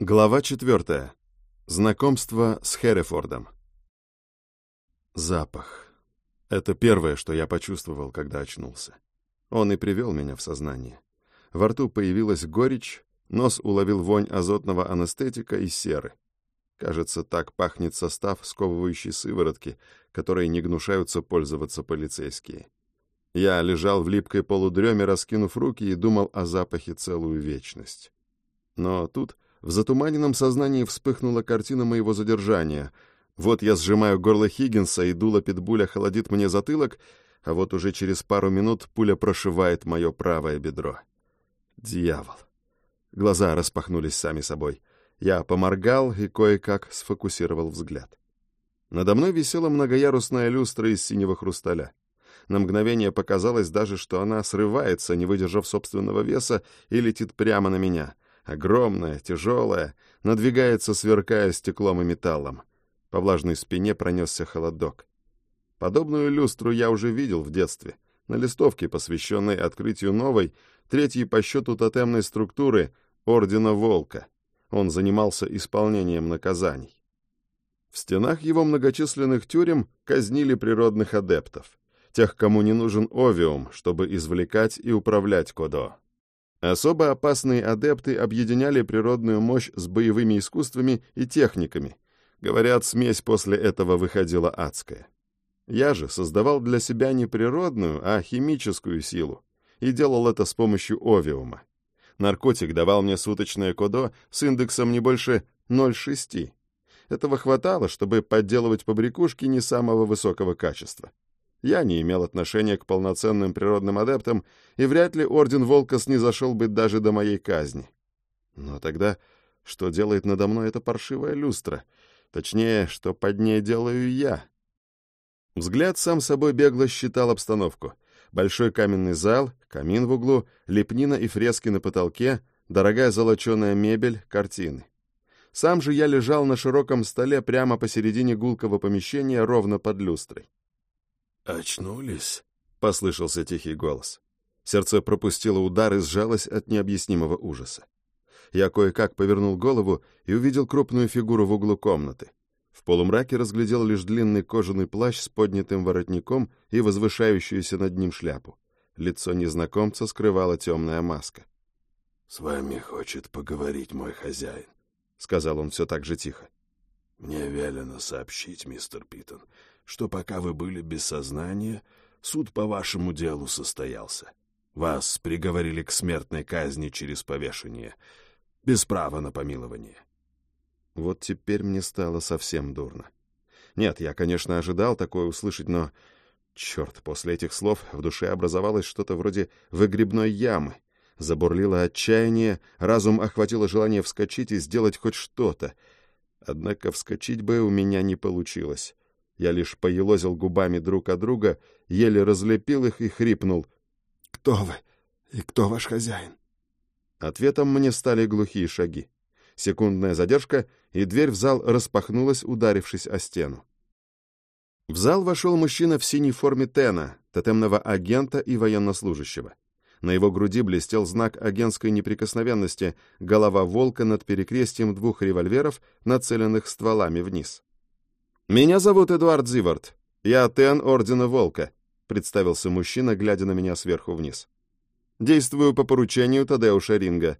Глава четвертая. Знакомство с Херефордом. Запах. Это первое, что я почувствовал, когда очнулся. Он и привел меня в сознание. Во рту появилась горечь, нос уловил вонь азотного анестетика и серы. Кажется, так пахнет состав сковывающей сыворотки, которой не гнушаются пользоваться полицейские. Я лежал в липкой полудреме, раскинув руки, и думал о запахе целую вечность. Но тут в затуманенном сознании вспыхнула картина моего задержания. Вот я сжимаю горло Хиггинса, и дуло питбуля холодит мне затылок, а вот уже через пару минут пуля прошивает мое правое бедро. Дьявол. Глаза распахнулись сами собой. Я поморгал и кое-как сфокусировал взгляд. Надо мной висела многоярусная люстра из синего хрусталя. На мгновение показалось даже, что она срывается, не выдержав собственного веса, и летит прямо на меня — Огромная, тяжелая, надвигается, сверкая стеклом и металлом. По влажной спине пронесся холодок. Подобную люстру я уже видел в детстве, на листовке, посвященной открытию новой, третьей по счету тотемной структуры Ордена Волка. Он занимался исполнением наказаний. В стенах его многочисленных тюрем казнили природных адептов, тех, кому не нужен овиум, чтобы извлекать и управлять Кодо. Особо опасные адепты объединяли природную мощь с боевыми искусствами и техниками. Говорят, смесь после этого выходила адская. Я же создавал для себя не природную, а химическую силу, и делал это с помощью овиума. Наркотик давал мне суточное кодо с индексом не больше 0,6. Этого хватало, чтобы подделывать побрякушки не самого высокого качества. Я не имел отношения к полноценным природным адептам, и вряд ли Орден Волка снизошел бы даже до моей казни. Но тогда что делает надо мной эта паршивая люстра? Точнее, что под ней делаю я? Взгляд сам собой бегло считал обстановку. Большой каменный зал, камин в углу, лепнина и фрески на потолке, дорогая золоченая мебель, картины. Сам же я лежал на широком столе прямо посередине гулкого помещения ровно под люстрой. «Очнулись?» — послышался тихий голос. Сердце пропустило удар и сжалось от необъяснимого ужаса. Я кое-как повернул голову и увидел крупную фигуру в углу комнаты. В полумраке разглядел лишь длинный кожаный плащ с поднятым воротником и возвышающуюся над ним шляпу. Лицо незнакомца скрывала темная маска. «С вами хочет поговорить мой хозяин», — сказал он все так же тихо. «Мне велено сообщить, мистер Питон, что пока вы были без сознания, суд по вашему делу состоялся. Вас приговорили к смертной казни через повешение, без права на помилование. Вот теперь мне стало совсем дурно. Нет, я, конечно, ожидал такое услышать, но... Черт, после этих слов в душе образовалось что-то вроде выгребной ямы. Забурлило отчаяние, разум охватило желание вскочить и сделать хоть что-то. Однако вскочить бы у меня не получилось. Я лишь поелозил губами друг от друга, еле разлепил их и хрипнул. «Кто вы? И кто ваш хозяин?» Ответом мне стали глухие шаги. Секундная задержка, и дверь в зал распахнулась, ударившись о стену. В зал вошел мужчина в синей форме Тена, тотемного агента и военнослужащего. На его груди блестел знак агентской неприкосновенности, голова волка над перекрестием двух револьверов, нацеленных стволами вниз. «Меня зовут Эдуард Зивард. Я Тен Ордена Волка», — представился мужчина, глядя на меня сверху вниз. «Действую по поручению Тадеуша Ринга».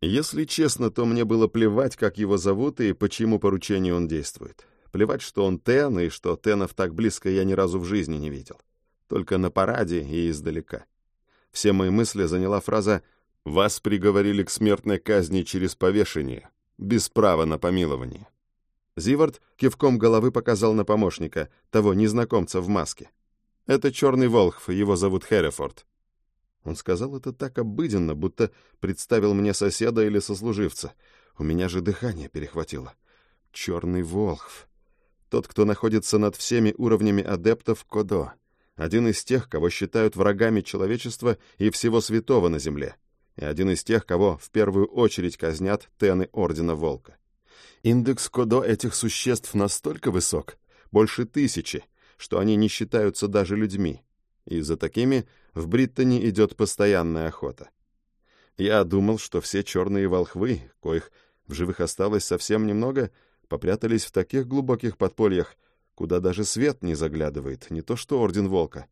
Если честно, то мне было плевать, как его зовут и по чьему поручению он действует. Плевать, что он Тен, и что Тенов так близко я ни разу в жизни не видел. Только на параде и издалека. Все мои мысли заняла фраза «Вас приговорили к смертной казни через повешение, без права на помилование». Зивард кивком головы показал на помощника, того незнакомца в маске. «Это черный волхв, его зовут Херефорд». Он сказал это так обыденно, будто представил мне соседа или сослуживца. У меня же дыхание перехватило. Черный волхв. Тот, кто находится над всеми уровнями адептов Кодо. Один из тех, кого считают врагами человечества и всего святого на земле. И один из тех, кого в первую очередь казнят тены Ордена Волка. Индекс Кодо этих существ настолько высок, больше тысячи, что они не считаются даже людьми. И за такими в Бриттоне идет постоянная охота. Я думал, что все черные волхвы, коих В живых осталось совсем немного, попрятались в таких глубоких подпольях, куда даже свет не заглядывает, не то что Орден Волка.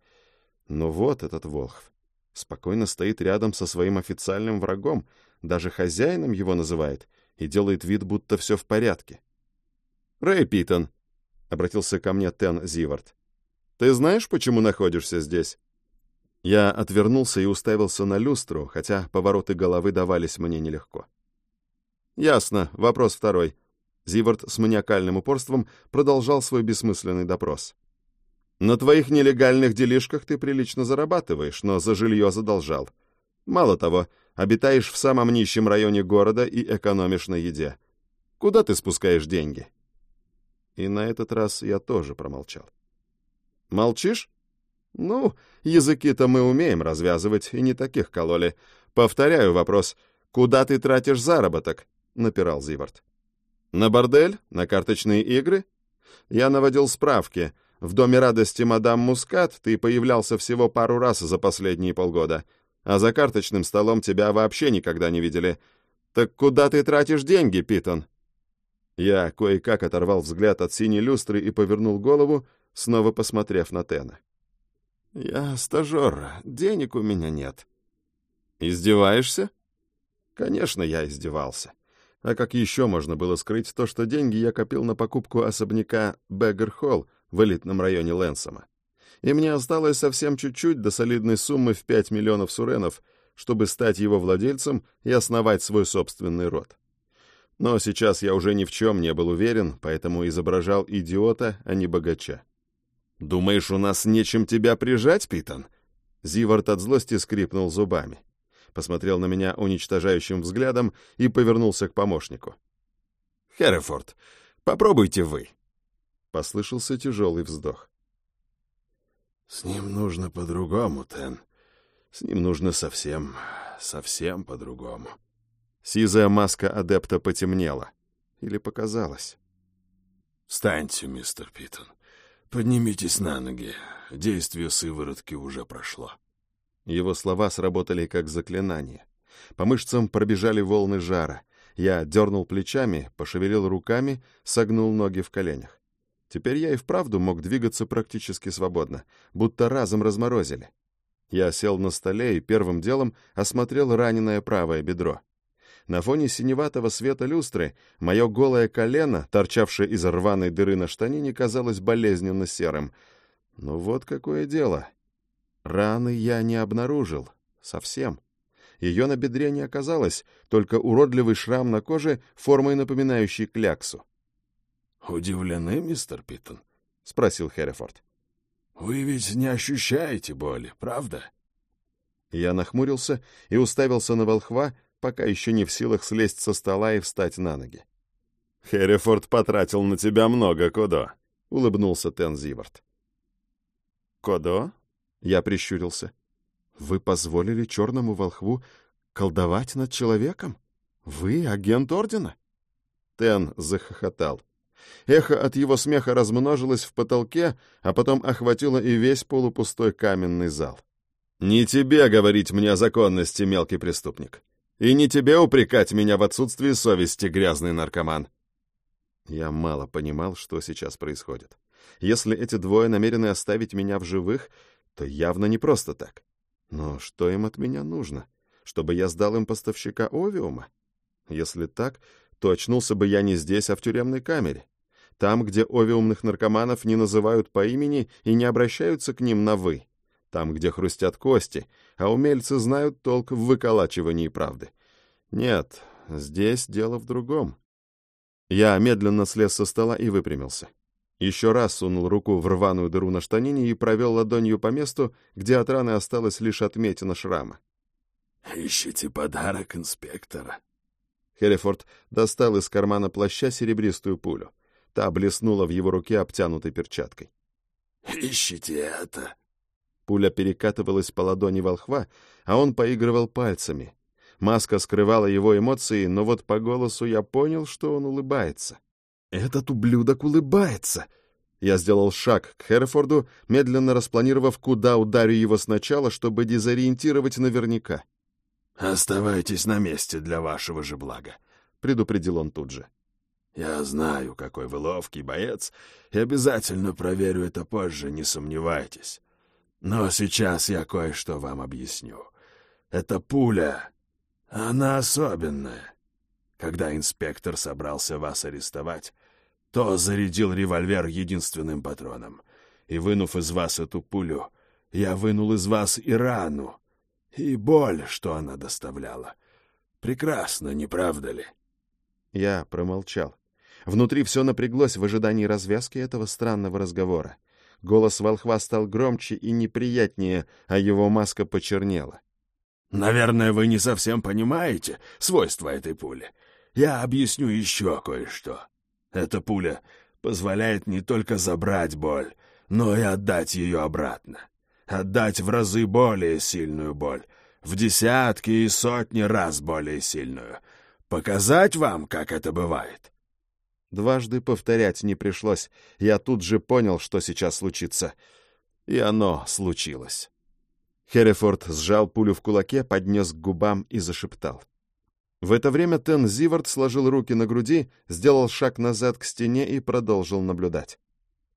Но вот этот Волхв спокойно стоит рядом со своим официальным врагом, даже хозяином его называет, и делает вид, будто все в порядке. «Рэй Питон», — обратился ко мне Тен Зивард, — «ты знаешь, почему находишься здесь?» Я отвернулся и уставился на люстру, хотя повороты головы давались мне нелегко. «Ясно. Вопрос второй». Зивард с маниакальным упорством продолжал свой бессмысленный допрос. «На твоих нелегальных делишках ты прилично зарабатываешь, но за жилье задолжал. Мало того, обитаешь в самом нищем районе города и экономишь на еде. Куда ты спускаешь деньги?» И на этот раз я тоже промолчал. «Молчишь?» «Ну, языки-то мы умеем развязывать, и не таких кололи. Повторяю вопрос. Куда ты тратишь заработок?» — напирал Зивард. «На бордель? На карточные игры?» Я наводил справки. В Доме радости мадам Мускат ты появлялся всего пару раз за последние полгода, а за карточным столом тебя вообще никогда не видели. Так куда ты тратишь деньги, Питон?» Я кое-как оторвал взгляд от синей люстры и повернул голову, снова посмотрев на Тена. «Я стажер, денег у меня нет». «Издеваешься?» «Конечно, я издевался. А как еще можно было скрыть то, что деньги я копил на покупку особняка Бэггер-Холл в элитном районе Лэнсома? И мне осталось совсем чуть-чуть до солидной суммы в 5 миллионов суренов, чтобы стать его владельцем и основать свой собственный род. Но сейчас я уже ни в чем не был уверен, поэтому изображал идиота, а не богача. «Думаешь, у нас нечем тебя прижать, Питон?» Зивард от злости скрипнул зубами. Посмотрел на меня уничтожающим взглядом и повернулся к помощнику. «Херрифорд, попробуйте вы!» Послышался тяжелый вздох. «С ним нужно по-другому, Тен. С ним нужно совсем, совсем по-другому». Сизая маска адепта потемнела. Или показалось. «Встаньте, мистер Питон. «Поднимитесь на ноги. Действие сыворотки уже прошло». Его слова сработали как заклинание. По мышцам пробежали волны жара. Я дернул плечами, пошевелил руками, согнул ноги в коленях. Теперь я и вправду мог двигаться практически свободно, будто разом разморозили. Я сел на столе и первым делом осмотрел раненое правое бедро. На фоне синеватого света люстры мое голое колено, торчавшее из рваной дыры на штанине, казалось болезненно серым. Ну вот какое дело. Раны я не обнаружил. Совсем. Ее на бедре не оказалось, только уродливый шрам на коже, формой напоминающий кляксу. «Удивлены, мистер Питон?» — спросил Херрифорд. «Вы ведь не ощущаете боли, правда?» Я нахмурился и уставился на волхва, пока еще не в силах слезть со стола и встать на ноги. «Херрифорд потратил на тебя много, Кодо», — улыбнулся Тен Зивард. «Кодо?» — я прищурился. «Вы позволили черному волхву колдовать над человеком? Вы агент Ордена?» Тен захохотал. Эхо от его смеха размножилось в потолке, а потом охватило и весь полупустой каменный зал. «Не тебе говорить мне о законности, мелкий преступник. И не тебе упрекать меня в отсутствии совести, грязный наркоман. Я мало понимал, что сейчас происходит. Если эти двое намерены оставить меня в живых, то явно не просто так. Но что им от меня нужно? Чтобы я сдал им поставщика овиума? Если так, то очнулся бы я не здесь, а в тюремной камере. Там, где овиумных наркоманов не называют по имени и не обращаются к ним на «вы» там, где хрустят кости, а умельцы знают толк в выколачивании правды. Нет, здесь дело в другом. Я медленно слез со стола и выпрямился. Еще раз сунул руку в рваную дыру на штанине и провел ладонью по месту, где от раны осталась лишь отметина шрама. «Ищите подарок инспектора». Хеллифорд достал из кармана плаща серебристую пулю. Та блеснула в его руке обтянутой перчаткой. «Ищите это», Пуля перекатывалась по ладони волхва, а он поигрывал пальцами. Маска скрывала его эмоции, но вот по голосу я понял, что он улыбается. «Этот ублюдок улыбается!» Я сделал шаг к Херфорду, медленно распланировав, куда ударю его сначала, чтобы дезориентировать наверняка. «Оставайтесь на месте для вашего же блага. предупредил он тут же. «Я знаю, какой вы ловкий боец, и обязательно проверю это позже, не сомневайтесь. Но сейчас я кое-что вам объясню. Эта пуля, она особенная. Когда инспектор собрался вас арестовать, то зарядил револьвер единственным патроном. И, вынув из вас эту пулю, я вынул из вас и рану, и боль, что она доставляла. Прекрасно, не правда ли?» Я промолчал. Внутри все напряглось в ожидании развязки этого странного разговора. Голос волхва стал громче и неприятнее, а его маска почернела. «Наверное, вы не совсем понимаете свойства этой пули. Я объясню еще кое-что. Эта пуля позволяет не только забрать боль, но и отдать ее обратно. Отдать в разы более сильную боль, в десятки и сотни раз более сильную. Показать вам, как это бывает?» Дважды повторять не пришлось. Я тут же понял, что сейчас случится. И оно случилось. Херрифорд сжал пулю в кулаке, поднес к губам и зашептал. В это время Тен Зивард сложил руки на груди, сделал шаг назад к стене и продолжил наблюдать.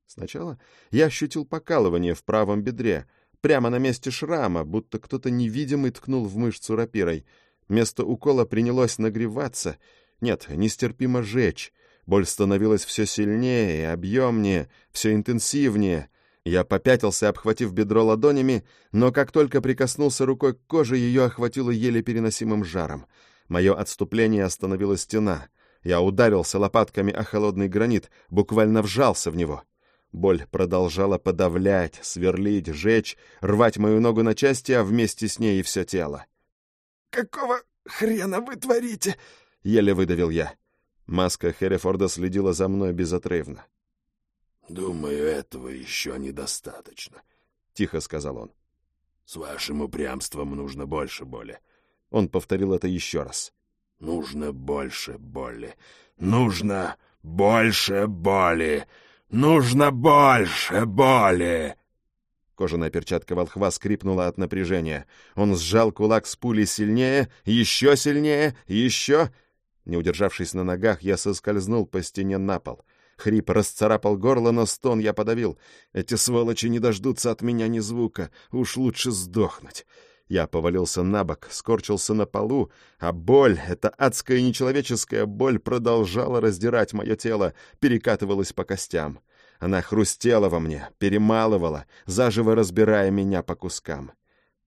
Сначала я ощутил покалывание в правом бедре, прямо на месте шрама, будто кто-то невидимый ткнул в мышцу рапирой. Место укола принялось нагреваться. Нет, нестерпимо жечь. Боль становилась все сильнее, объемнее, все интенсивнее. Я попятился, обхватив бедро ладонями, но как только прикоснулся рукой к коже, ее охватило еле переносимым жаром. Мое отступление остановила стена. Я ударился лопатками о холодный гранит, буквально вжался в него. Боль продолжала подавлять, сверлить, жечь, рвать мою ногу на части, а вместе с ней и все тело. «Какого хрена вы творите?» — еле выдавил я. Маска Херрифорда следила за мной безотрывно. «Думаю, этого еще недостаточно», — тихо сказал он. «С вашим упрямством нужно больше боли. Он повторил это еще раз. «Нужно больше боли! Нужно больше боли! Нужно больше боли!» Кожаная перчатка волхва скрипнула от напряжения. Он сжал кулак с пулей сильнее, еще сильнее, еще... Не удержавшись на ногах, я соскользнул по стене на пол. Хрип расцарапал горло, но стон я подавил. Эти сволочи не дождутся от меня ни звука. Уж лучше сдохнуть. Я повалился на бок, скорчился на полу, а боль, эта адская нечеловеческая боль, продолжала раздирать мое тело, перекатывалась по костям. Она хрустела во мне, перемалывала, заживо разбирая меня по кускам.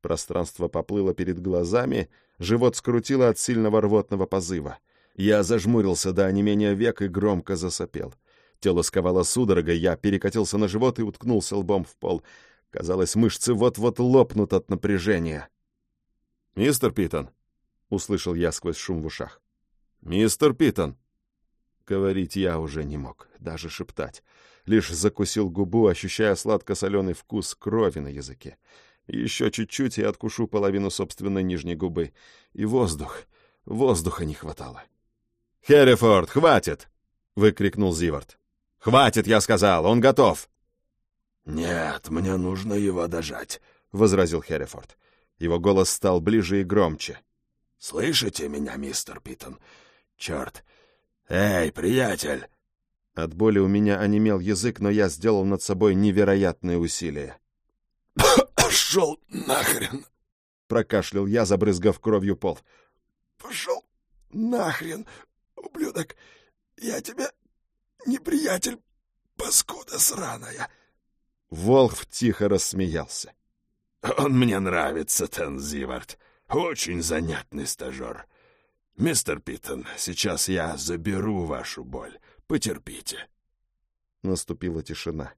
Пространство поплыло перед глазами, живот скрутило от сильного рвотного позыва. Я зажмурился до онемения век и громко засопел. Тело сковало судорогой, я перекатился на живот и уткнулся лбом в пол. Казалось, мышцы вот-вот лопнут от напряжения. «Мистер Питон!» — услышал я сквозь шум в ушах. «Мистер Питон!» Говорить я уже не мог, даже шептать. Лишь закусил губу, ощущая сладко-соленый вкус крови на языке. Еще чуть-чуть и откушу половину собственной нижней губы. И воздух, воздуха не хватало. «Херрифорд, хватит!» — выкрикнул Зивард. «Хватит, я сказал, он готов!» «Нет, мне нужно его дожать», — возразил Херрифорд. Его голос стал ближе и громче. «Слышите меня, мистер Питон? Черт! Эй, приятель!» От боли у меня онемел язык, но я сделал над собой невероятные усилия. «Пошел нахрен!» — прокашлял я, забрызгав кровью пол. «Пошел нахрен, ублюдок! Я тебе неприятель, паскуда сраная!» Волх тихо рассмеялся. «Он мне нравится, Тензивард. Очень занятный стажер. Мистер Питон, сейчас я заберу вашу боль. Потерпите». Наступила тишина.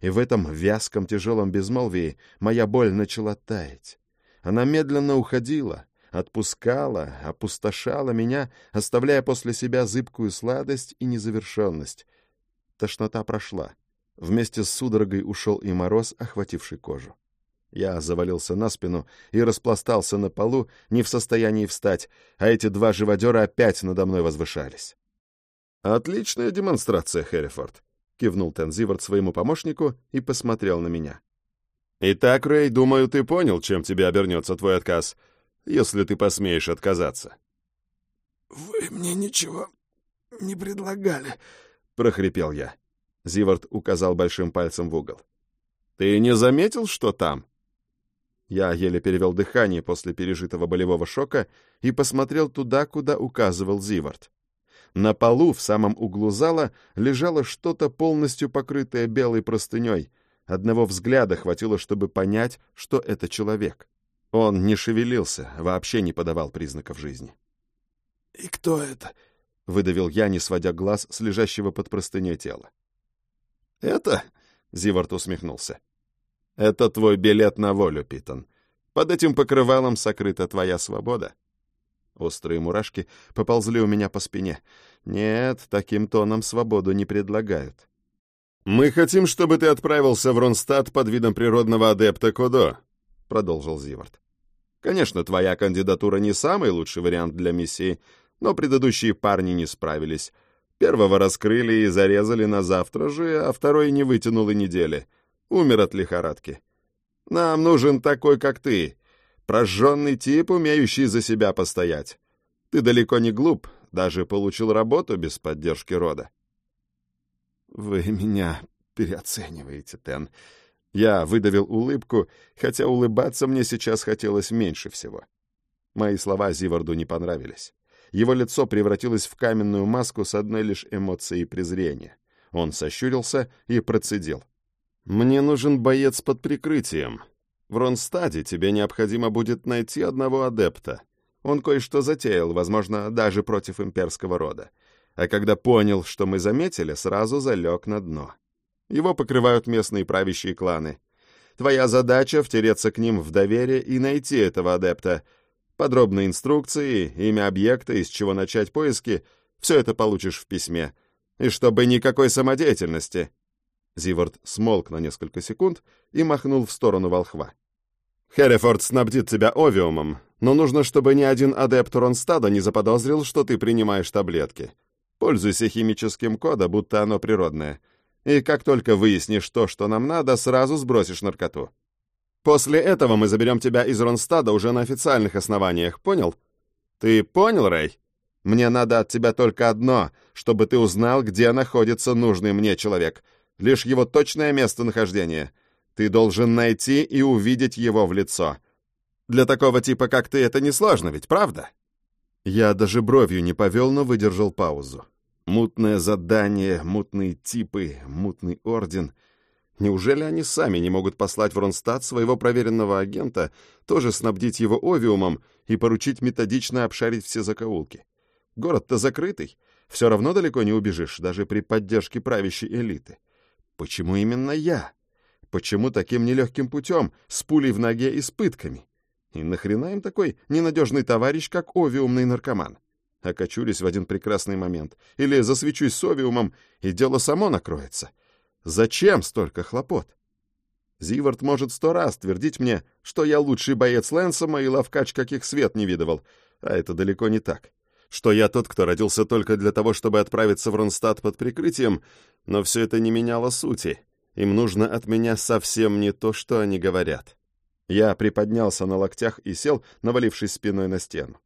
И в этом вязком тяжелом безмолвии моя боль начала таять. Она медленно уходила, отпускала, опустошала меня, оставляя после себя зыбкую сладость и незавершенность. Тошнота прошла. Вместе с судорогой ушел и мороз, охвативший кожу. Я завалился на спину и распластался на полу, не в состоянии встать, а эти два живодера опять надо мной возвышались. «Отличная демонстрация, Хэррифорд», — кивнул Тензивард своему помощнику и посмотрел на меня. «Итак, Рэй, думаю, ты понял, чем тебе обернется твой отказ, если ты посмеешь отказаться». вы мне ничего не предлагали», — прохрипел я. Зивард указал большим пальцем в угол. «Ты не заметил, что там?» Я еле перевел дыхание после пережитого болевого шока и посмотрел туда, куда указывал Зивард. На полу в самом углу зала лежало что-то полностью покрытое белой простыней. Одного взгляда хватило, чтобы понять, что это человек. Он не шевелился, вообще не подавал признаков жизни. «И кто это?» — выдавил я, не сводя глаз с лежащего под простыней тела. «Это?» — Зивард усмехнулся. «Это твой билет на волю, Питон. Под этим покрывалом сокрыта твоя свобода». Острые мурашки поползли у меня по спине. Нет, таким тоном свободу не предлагают. «Мы хотим, чтобы ты отправился в Ронстадт под видом природного адепта Кодо», — продолжил Зивард. «Конечно, твоя кандидатура не самый лучший вариант для миссии, но предыдущие парни не справились. Первого раскрыли и зарезали на завтра же, а второй не вытянул и недели. Умер от лихорадки. Нам нужен такой, как ты, Прожженный тип, умеющий за себя постоять. Ты далеко не глуп, даже получил работу без поддержки рода. Вы меня переоцениваете, Тен. Я выдавил улыбку, хотя улыбаться мне сейчас хотелось меньше всего. Мои слова Зиварду не понравились. Его лицо превратилось в каменную маску с одной лишь эмоцией презрения. Он сощурился и процедил. «Мне нужен боец под прикрытием. В Ронстаде тебе необходимо будет найти одного адепта. Он кое-что затеял, возможно, даже против имперского рода. А когда понял, что мы заметили, сразу залег на дно. Его покрывают местные правящие кланы. Твоя задача — втереться к ним в доверие и найти этого адепта. Подробные инструкции, имя объекта, из чего начать поиски — все это получишь в письме. И чтобы никакой самодеятельности. Зивард смолк на несколько секунд и махнул в сторону волхва. Херрифорд снабдит тебя овиумом, но нужно, чтобы ни один адепт Ронстада не заподозрил, что ты принимаешь таблетки. Пользуйся химическим кодом, будто оно природное. И как только выяснишь то, что нам надо, сразу сбросишь наркоту. После этого мы заберем тебя из Ронстада уже на официальных основаниях, понял? Ты понял, Рэй? Мне надо от тебя только одно, чтобы ты узнал, где находится нужный мне человек. Лишь его точное местонахождение — ты должен найти и увидеть его в лицо. Для такого типа, как ты, это несложно, ведь правда? Я даже бровью не повел, но выдержал паузу. Мутное задание, мутные типы, мутный орден. Неужели они сами не могут послать в Ронстадт своего проверенного агента, тоже снабдить его овиумом и поручить методично обшарить все закоулки? Город-то закрытый, все равно далеко не убежишь, даже при поддержке правящей элиты. Почему именно я? Почему таким нелегким путем, с пулей в ноге и с пытками? И нахрена им такой ненадежный товарищ, как овиумный наркоман? Окочурюсь в один прекрасный момент. Или засвечусь с овиумом, и дело само накроется. Зачем столько хлопот? Зивард может сто раз твердить мне, что я лучший боец Лэнсома и ловкач, каких свет не видывал. А это далеко не так. Что я тот, кто родился только для того, чтобы отправиться в Ронстадт под прикрытием, но все это не меняло сути. Им нужно от меня совсем не то, что они говорят. Я приподнялся на локтях и сел, навалившись спиной на стену.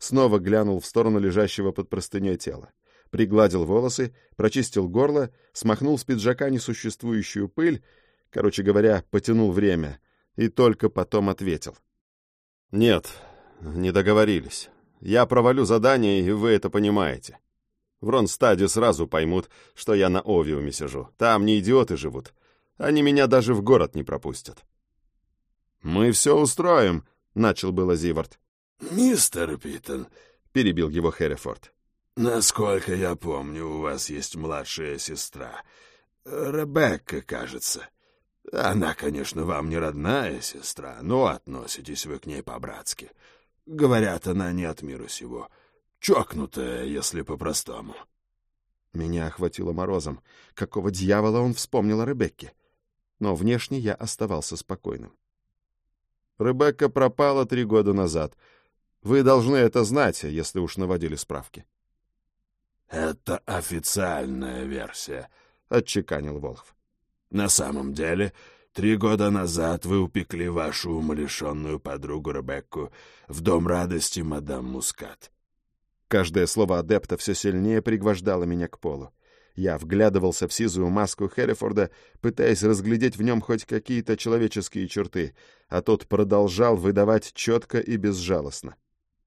Снова глянул в сторону лежащего под простыней тела. Пригладил волосы, прочистил горло, смахнул с пиджака несуществующую пыль, короче говоря, потянул время, и только потом ответил. «Нет, не договорились. Я провалю задание, и вы это понимаете. В Ронстаде сразу поймут, что я на Овиуме сижу. Там не идиоты живут. Они меня даже в город не пропустят. «Мы все устроим», — начал было Зивард. «Мистер Питон», — перебил его Херрифорд. «Насколько я помню, у вас есть младшая сестра. Ребекка, кажется. Она, конечно, вам не родная сестра, но относитесь вы к ней по-братски. Говорят, она не от мира сего. Чокнутая, если по-простому. Меня охватило морозом. Какого дьявола он вспомнил о Ребекке? Но внешне я оставался спокойным. Ребекка пропала три года назад. Вы должны это знать, если уж наводили справки. «Это официальная версия», — отчеканил Волхв. «На самом деле, три года назад вы упекли вашу умалишенную подругу Ребекку в Дом радости мадам Мускат. Каждое слово адепта все сильнее пригвождало меня к полу. Я вглядывался в сизую маску Херрифорда, пытаясь разглядеть в нем хоть какие-то человеческие черты, а тот продолжал выдавать четко и безжалостно.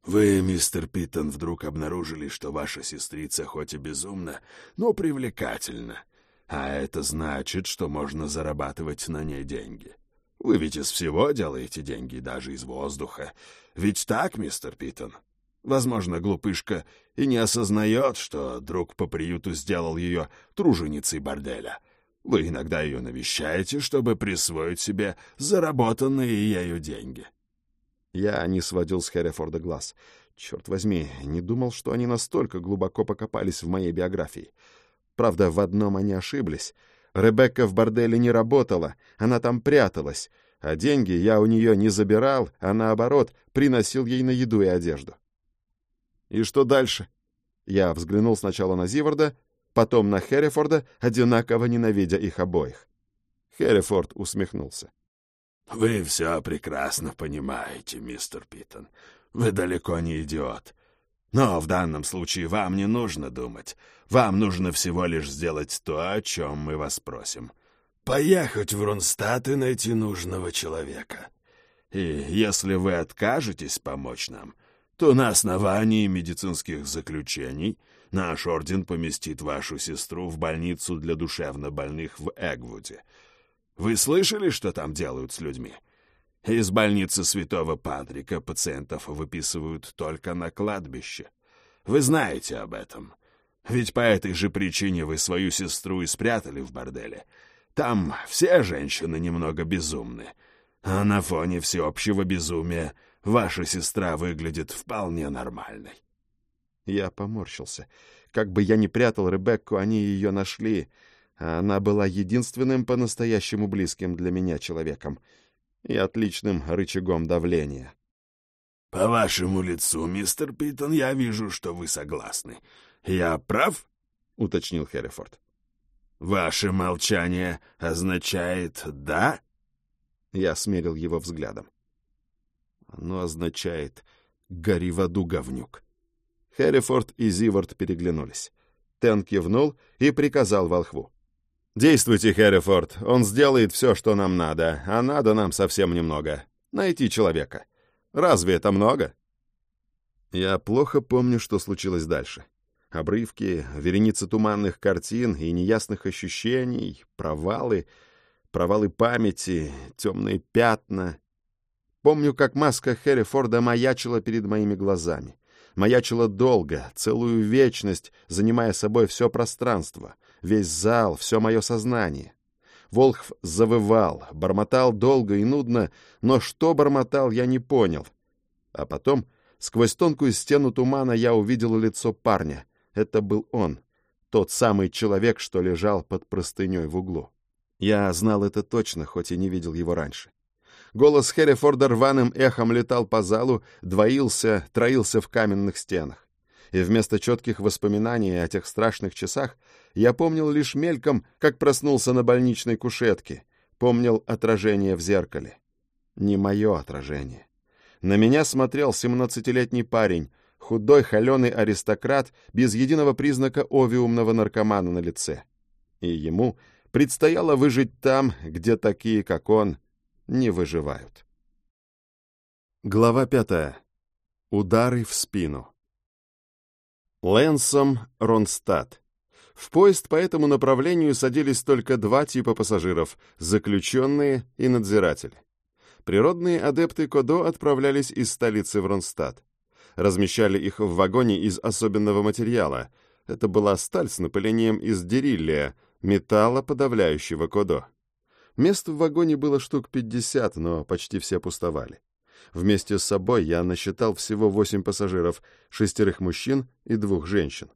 «Вы, мистер Питтон, вдруг обнаружили, что ваша сестрица хоть и безумна, но привлекательна, а это значит, что можно зарабатывать на ней деньги. Вы ведь из всего делаете деньги, даже из воздуха. Ведь так, мистер Питтон?» Возможно, глупышка и не осознает, что друг по приюту сделал ее труженицей борделя. Вы иногда ее навещаете, чтобы присвоить себе заработанные ею деньги. Я не сводил с Херрифорда глаз. Черт возьми, не думал, что они настолько глубоко покопались в моей биографии. Правда, в одном они ошиблись. Ребекка в борделе не работала, она там пряталась, а деньги я у нее не забирал, а наоборот, приносил ей на еду и одежду. И что дальше? Я взглянул сначала на Зиварда, потом на Херрифорда, одинаково ненавидя их обоих. Херрифорд усмехнулся. «Вы все прекрасно понимаете, мистер Питон. Вы далеко не идиот. Но в данном случае вам не нужно думать. Вам нужно всего лишь сделать то, о чем мы вас просим. Поехать в Рунстат и найти нужного человека. И если вы откажетесь помочь нам, то на основании медицинских заключений наш орден поместит вашу сестру в больницу для душевнобольных в Эгвуде. Вы слышали, что там делают с людьми? Из больницы Святого Патрика пациентов выписывают только на кладбище. Вы знаете об этом. Ведь по этой же причине вы свою сестру и спрятали в борделе. Там все женщины немного безумны. А на фоне всеобщего безумия Ваша сестра выглядит вполне нормальной». Я поморщился. Как бы я ни прятал Ребекку, они ее нашли, а она была единственным по-настоящему близким для меня человеком и отличным рычагом давления. «По вашему лицу, мистер Питон, я вижу, что вы согласны. Я прав?» — уточнил Херрифорд. «Ваше молчание означает «да»?» Я смерил его взглядом. Оно означает «гори в аду, говнюк». Хэррифорд и Зивард переглянулись. Тен кивнул и приказал волхву. «Действуйте, Хэррифорд, он сделает все, что нам надо, а надо нам совсем немного. Найти человека. Разве это много?» Я плохо помню, что случилось дальше. Обрывки, вереницы туманных картин и неясных ощущений, провалы, провалы памяти, темные пятна, Помню, как маска Хэрри Форда маячила перед моими глазами. Маячила долго, целую вечность, занимая собой все пространство, весь зал, все мое сознание. Волхв завывал, бормотал долго и нудно, но что бормотал, я не понял. А потом, сквозь тонкую стену тумана, я увидел лицо парня. Это был он, тот самый человек, что лежал под простыней в углу. Я знал это точно, хоть и не видел его раньше. Голос Херрифорда рваным эхом летал по залу, двоился, троился в каменных стенах. И вместо четких воспоминаний о тех страшных часах я помнил лишь мельком, как проснулся на больничной кушетке, помнил отражение в зеркале. Не мое отражение. На меня смотрел семнадцатилетний парень, худой холеный аристократ без единого признака овиумного наркомана на лице. И ему предстояло выжить там, где такие, как он, не выживают. Глава пятая. Удары в спину. Лэнсом Ронстадт. В поезд по этому направлению садились только два типа пассажиров – заключенные и надзиратели. Природные адепты Кодо отправлялись из столицы в Ронстадт. Размещали их в вагоне из особенного материала. Это была сталь с напылением из дериллия, металла, подавляющего Кодо. Мест в вагоне было штук пятьдесят, но почти все пустовали. Вместе с собой я насчитал всего восемь пассажиров, шестерых мужчин и двух женщин.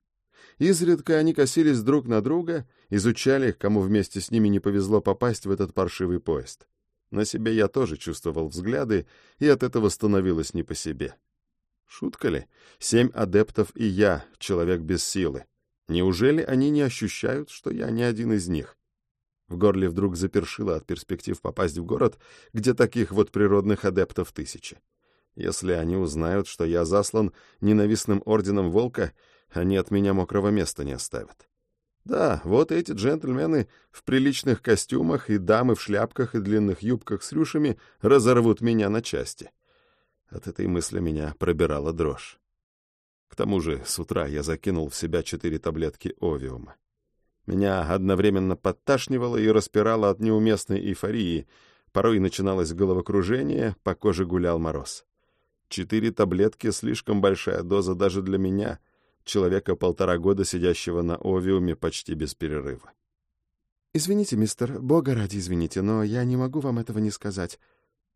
Изредка они косились друг на друга, изучали, кому вместе с ними не повезло попасть в этот паршивый поезд. На себе я тоже чувствовал взгляды, и от этого становилось не по себе. Шутка ли? Семь адептов и я, человек без силы. Неужели они не ощущают, что я не один из них? В горле вдруг запершило от перспектив попасть в город, где таких вот природных адептов тысячи. Если они узнают, что я заслан ненавистным орденом волка, они от меня мокрого места не оставят. Да, вот эти джентльмены в приличных костюмах и дамы в шляпках и длинных юбках с рюшами разорвут меня на части. От этой мысли меня пробирала дрожь. К тому же с утра я закинул в себя четыре таблетки овиума. Меня одновременно подташнивало и распирало от неуместной эйфории. Порой начиналось головокружение, по коже гулял мороз. Четыре таблетки — слишком большая доза даже для меня, человека полтора года сидящего на овиуме почти без перерыва. «Извините, мистер, бога ради извините, но я не могу вам этого не сказать».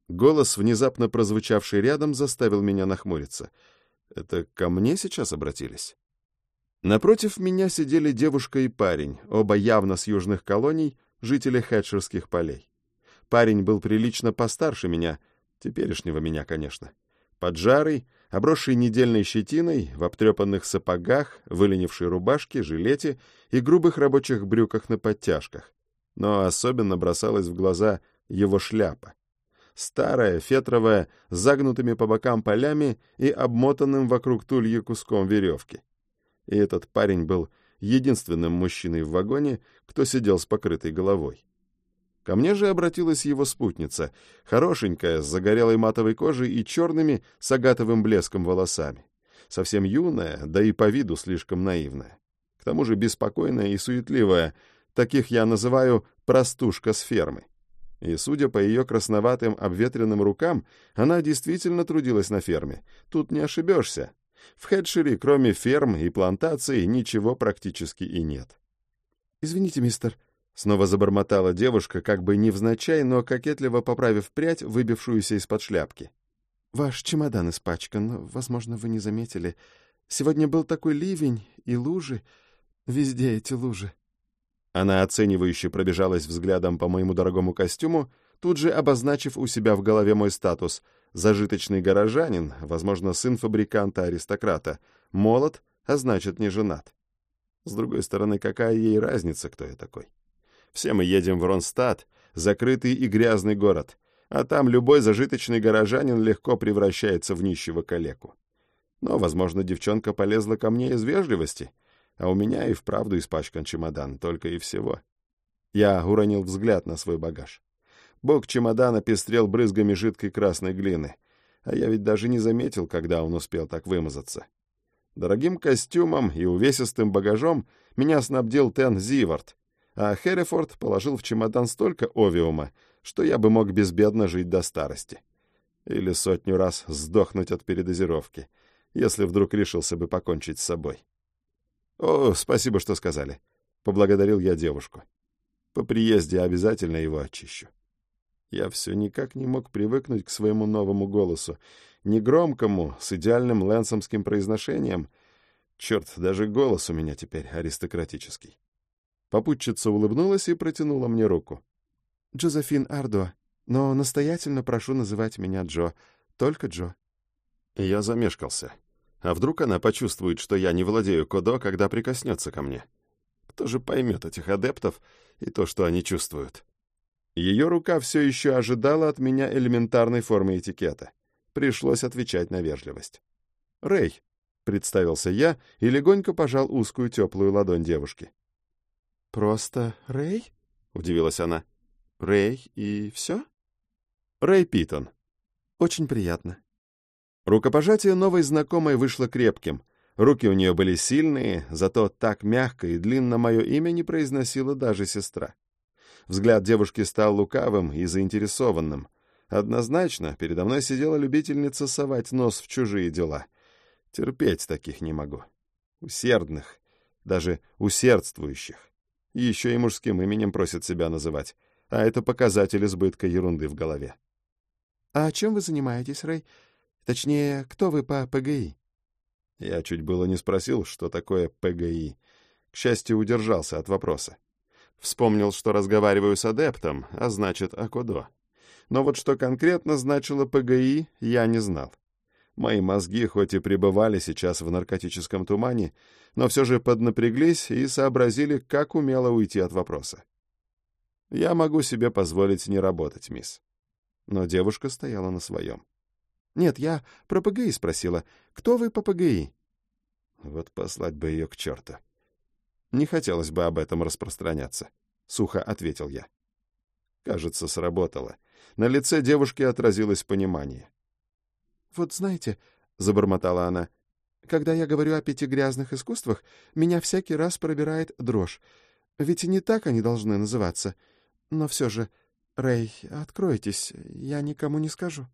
Голос, внезапно прозвучавший рядом, заставил меня нахмуриться. Это ко мне сейчас обратились? Напротив меня сидели девушка и парень, оба явно с южных колоний, жители Хэтчерских полей. Парень был прилично постарше меня, теперешнего меня, конечно. Поджарый, обросший недельной щетиной, в обтрепанных сапогах, выленившей рубашке, жилете и грубых рабочих брюках на подтяжках. Но особенно бросалась в глаза его шляпа. Старая, фетровая, с загнутыми по бокам полями и обмотанным вокруг тульи куском веревки и этот парень был единственным мужчиной в вагоне, кто сидел с покрытой головой. Ко мне же обратилась его спутница, хорошенькая, с загорелой матовой кожей и черными с агатовым блеском волосами. Совсем юная, да и по виду слишком наивная. К тому же беспокойная и суетливая, таких я называю «простушка с фермы». И, судя по ее красноватым обветренным рукам, она действительно трудилась на ферме. Тут не ошибешься. В Хедшире, кроме ферм и плантаций, ничего практически и нет. «Извините, мистер», — снова забормотала девушка, как бы невзначай, но кокетливо поправив прядь, выбившуюся из-под шляпки. «Ваш чемодан испачкан, возможно, вы не заметили. Сегодня был такой ливень и лужи. Везде эти лужи». Она оценивающе пробежалась взглядом по моему дорогому костюму, тут же обозначив у себя в голове мой статус — Зажиточный горожанин, возможно, сын фабриканта-аристократа, молод, а значит, не женат. С другой стороны, какая ей разница, кто я такой? Все мы едем в Ронстадт, закрытый и грязный город, а там любой зажиточный горожанин легко превращается в нищего калеку. Но, возможно, девчонка полезла ко мне из вежливости, а у меня и вправду испачкан чемодан, только и всего. Я уронил взгляд на свой багаж. Бок чемодана пестрел брызгами жидкой красной глины, а я ведь даже не заметил, когда он успел так вымазаться. Дорогим костюмом и увесистым багажом меня снабдил Тен Зивард, а Херрифорд положил в чемодан столько овиума, что я бы мог безбедно жить до старости. Или сотню раз сдохнуть от передозировки, если вдруг решился бы покончить с собой. «О, спасибо, что сказали», — поблагодарил я девушку. «По приезде обязательно его очищу». Я все никак не мог привыкнуть к своему новому голосу. Негромкому, с идеальным лэнсомским произношением. Черт, даже голос у меня теперь аристократический. Попутчица улыбнулась и протянула мне руку. «Джозефин Ардо, но настоятельно прошу называть меня Джо. Только Джо». Я замешкался. А вдруг она почувствует, что я не владею Кодо, когда прикоснется ко мне? Кто же поймет этих адептов и то, что они чувствуют? Ее рука все еще ожидала от меня элементарной формы этикета. Пришлось отвечать на вежливость. «Рэй», — представился я и легонько пожал узкую теплую ладонь девушки. «Просто Рэй?» — удивилась она. «Рэй и все?» «Рэй Питон». «Очень приятно». Рукопожатие новой знакомой вышло крепким. Руки у нее были сильные, зато так мягко и длинно мое имя не произносила даже сестра. Взгляд девушки стал лукавым и заинтересованным. Однозначно, передо мной сидела любительница совать нос в чужие дела. Терпеть таких не могу. Усердных, даже усердствующих. еще и мужским именем просит себя называть, а это показатель избытка ерунды в голове. «А чем вы занимаетесь, Рэй? Точнее, кто вы по ПГИ?» Я чуть было не спросил, что такое ПГИ. К счастью, удержался от вопроса. Вспомнил, что разговариваю с адептом, а значит, Акодо. Но вот что конкретно значило ПГИ, я не знал. Мои мозги хоть и пребывали сейчас в наркотическом тумане, но все же поднапряглись и сообразили, как умело уйти от вопроса. Я могу себе позволить не работать, мисс. Но девушка стояла на своем. Нет, я про ПГИ спросила. Кто вы по ПГИ? Вот послать бы ее к черту. Не хотелось бы об этом распространяться, — сухо ответил я. Кажется, сработало. На лице девушки отразилось понимание. «Вот знаете», — забормотала она, — «когда я говорю о пяти грязных искусствах, меня всякий раз пробирает дрожь. Ведь и не так они должны называться. Но все же, Рэй, откройтесь, я никому не скажу».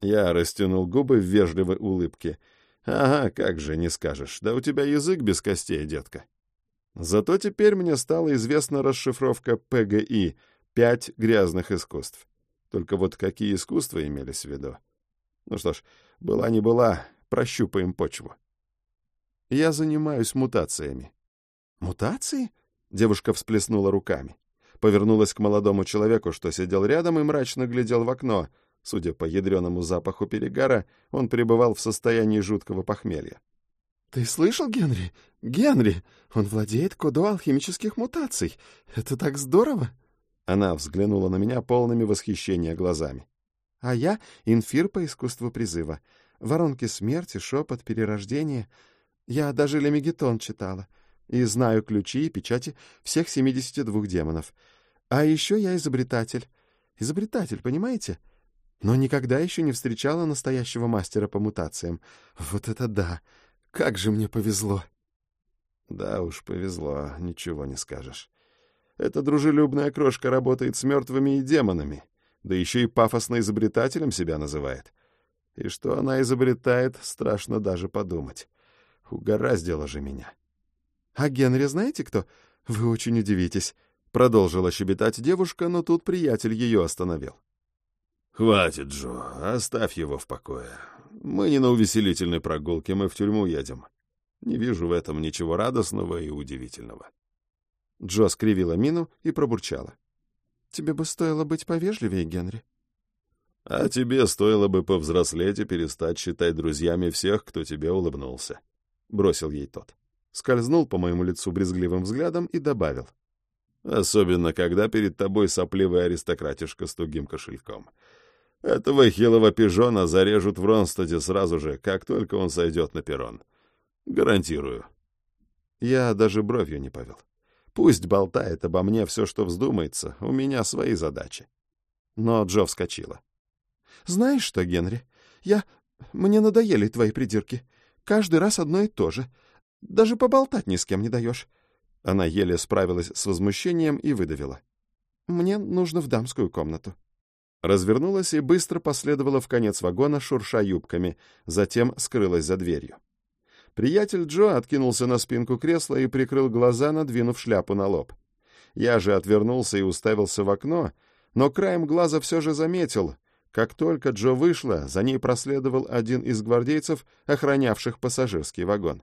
Я растянул губы в вежливой улыбке. «Ага, как же, не скажешь. Да у тебя язык без костей, детка». Зато теперь мне стала известна расшифровка ПГИ — «Пять грязных искусств». Только вот какие искусства имелись в виду? Ну что ж, была не была, прощупаем почву. Я занимаюсь мутациями. «Мутации?» — девушка всплеснула руками. Повернулась к молодому человеку, что сидел рядом и мрачно глядел в окно — Судя по ядреному запаху перегара, он пребывал в состоянии жуткого похмелья. «Ты слышал, Генри? Генри! Он владеет кодо алхимических мутаций. Это так здорово!» Она взглянула на меня полными восхищения глазами. «А я — инфир по искусству призыва. Воронки смерти, шепот, перерождение. Я даже лемегетон читала. И знаю ключи и печати всех 72 демонов. А еще я изобретатель. Изобретатель, понимаете?» но никогда еще не встречала настоящего мастера по мутациям. Вот это да! Как же мне повезло!» «Да уж, повезло, ничего не скажешь. Эта дружелюбная крошка работает с мертвыми и демонами, да еще и пафосно изобретателем себя называет. И что она изобретает, страшно даже подумать. Угораздило же меня». «А Генри знаете кто? Вы очень удивитесь», — продолжила щебетать девушка, но тут приятель ее остановил. «Хватит, Джо, оставь его в покое. Мы не на увеселительной прогулке, мы в тюрьму едем. Не вижу в этом ничего радостного и удивительного». Джо скривила мину и пробурчала. «Тебе бы стоило быть повежливее, Генри». «А тебе стоило бы повзрослеть и перестать считать друзьями всех, кто тебе улыбнулся», — бросил ей тот. Скользнул по моему лицу брезгливым взглядом и добавил. «Особенно, когда перед тобой сопливый аристократишка с тугим кошельком». Этого хилого пижона зарежут в Ронстаде сразу же, как только он сойдет на перрон. Гарантирую. Я даже бровью не повел. Пусть болтает обо мне все, что вздумается, у меня свои задачи. Но Джо вскочила. «Знаешь что, Генри, я... Мне надоели твои придирки. Каждый раз одно и то же. Даже поболтать ни с кем не даешь». Она еле справилась с возмущением и выдавила. «Мне нужно в дамскую комнату» развернулась и быстро последовала в конец вагона, шурша юбками, затем скрылась за дверью. Приятель Джо откинулся на спинку кресла и прикрыл глаза, надвинув шляпу на лоб. Я же отвернулся и уставился в окно, но краем глаза все же заметил. Как только Джо вышла, за ней проследовал один из гвардейцев, охранявших пассажирский вагон.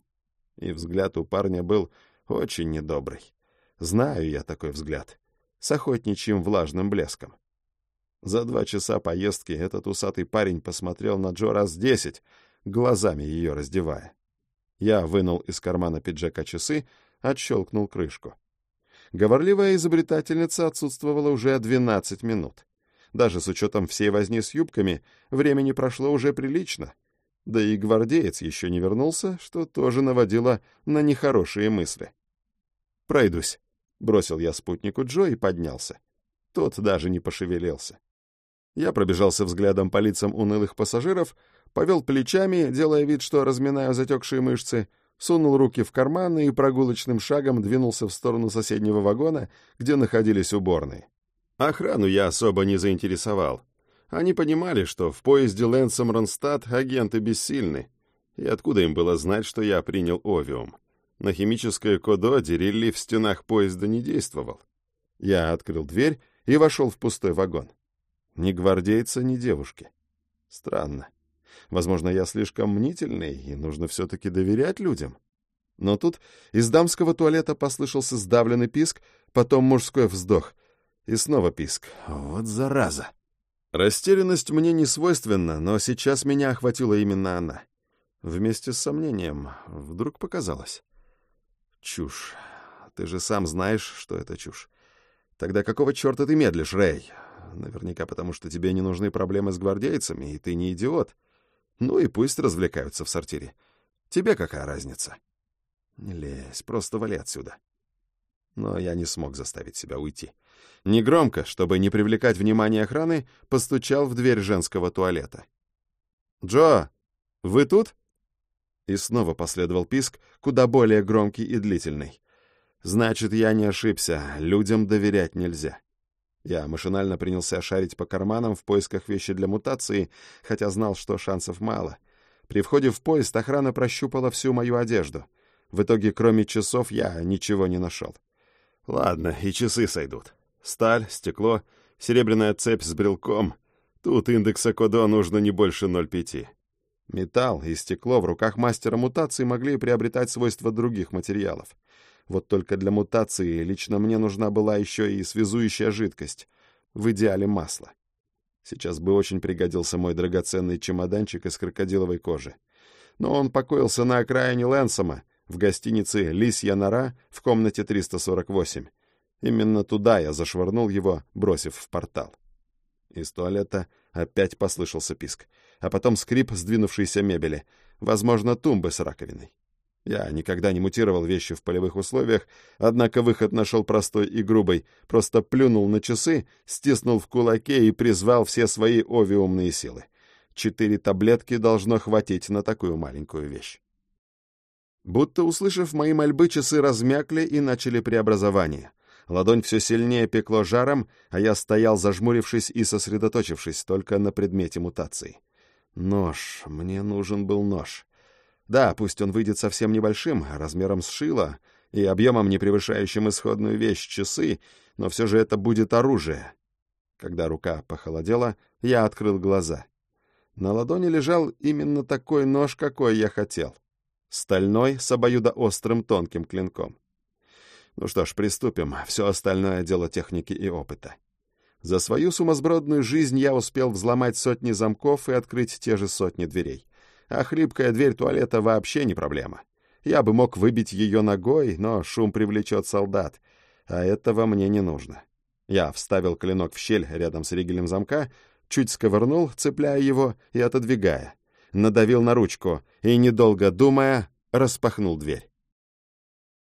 И взгляд у парня был очень недобрый. Знаю я такой взгляд, с охотничьим влажным блеском. За два часа поездки этот усатый парень посмотрел на Джо раз десять, глазами ее раздевая. Я вынул из кармана пиджака часы, отщелкнул крышку. Говорливая изобретательница отсутствовала уже двенадцать минут. Даже с учетом всей возни с юбками, времени прошло уже прилично. Да и гвардеец еще не вернулся, что тоже наводило на нехорошие мысли. «Пройдусь», — бросил я спутнику Джо и поднялся. Тот даже не пошевелился. Я пробежался взглядом по лицам унылых пассажиров, повел плечами, делая вид, что разминаю затекшие мышцы, сунул руки в карманы и прогулочным шагом двинулся в сторону соседнего вагона, где находились уборные. Охрану я особо не заинтересовал. Они понимали, что в поезде Лэнсом Ронстадт агенты бессильны. И откуда им было знать, что я принял овиум? На химическое кодо Дерилли в стенах поезда не действовал. Я открыл дверь и вошел в пустой вагон. Ни гвардейца, ни девушки. Странно. Возможно, я слишком мнительный, и нужно все-таки доверять людям. Но тут из дамского туалета послышался сдавленный писк, потом мужской вздох. И снова писк. Вот зараза. Растерянность мне не свойственна, но сейчас меня охватила именно она. Вместе с сомнением вдруг показалось. Чушь. Ты же сам знаешь, что это чушь. Тогда какого черта ты медлишь, Рэй? Наверняка потому, что тебе не нужны проблемы с гвардейцами, и ты не идиот. Ну и пусть развлекаются в сортире. Тебе какая разница? Не лезь, просто вали отсюда. Но я не смог заставить себя уйти. Негромко, чтобы не привлекать внимание охраны, постучал в дверь женского туалета. «Джо, вы тут?» И снова последовал писк, куда более громкий и длительный. «Значит, я не ошибся, людям доверять нельзя». Я машинально принялся шарить по карманам в поисках вещи для мутации, хотя знал, что шансов мало. При входе в поезд охрана прощупала всю мою одежду. В итоге, кроме часов, я ничего не нашел. Ладно, и часы сойдут. Сталь, стекло, серебряная цепь с брелком. Тут индекса Кодо нужно не больше 0,5. Металл и стекло в руках мастера мутации могли приобретать свойства других материалов. Вот только для мутации лично мне нужна была еще и связующая жидкость, в идеале масло. Сейчас бы очень пригодился мой драгоценный чемоданчик из крокодиловой кожи. Но он покоился на окраине Лэнсома, в гостинице «Лисья нора» в комнате 348. Именно туда я зашвырнул его, бросив в портал. Из туалета опять послышался писк, а потом скрип сдвинувшейся мебели, возможно, тумбы с раковиной. Я никогда не мутировал вещи в полевых условиях, однако выход нашел простой и грубый, просто плюнул на часы, стиснул в кулаке и призвал все свои овиумные силы. Четыре таблетки должно хватить на такую маленькую вещь. Будто, услышав мои мольбы, часы размякли и начали преобразование — Ладонь все сильнее пекло жаром, а я стоял, зажмурившись и сосредоточившись только на предмете мутации. Нож. Мне нужен был нож. Да, пусть он выйдет совсем небольшим, размером с шило и объемом, не превышающим исходную вещь часы, но все же это будет оружие. Когда рука похолодела, я открыл глаза. На ладони лежал именно такой нож, какой я хотел. Стальной с обоюдоострым тонким клинком. Ну что ж, приступим. Все остальное — дело техники и опыта. За свою сумасбродную жизнь я успел взломать сотни замков и открыть те же сотни дверей. А хлипкая дверь туалета вообще не проблема. Я бы мог выбить ее ногой, но шум привлечет солдат, а этого мне не нужно. Я вставил клинок в щель рядом с ригелем замка, чуть сковырнул, цепляя его и отодвигая. Надавил на ручку и, недолго думая, распахнул дверь.